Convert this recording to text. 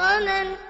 ربي أكرمن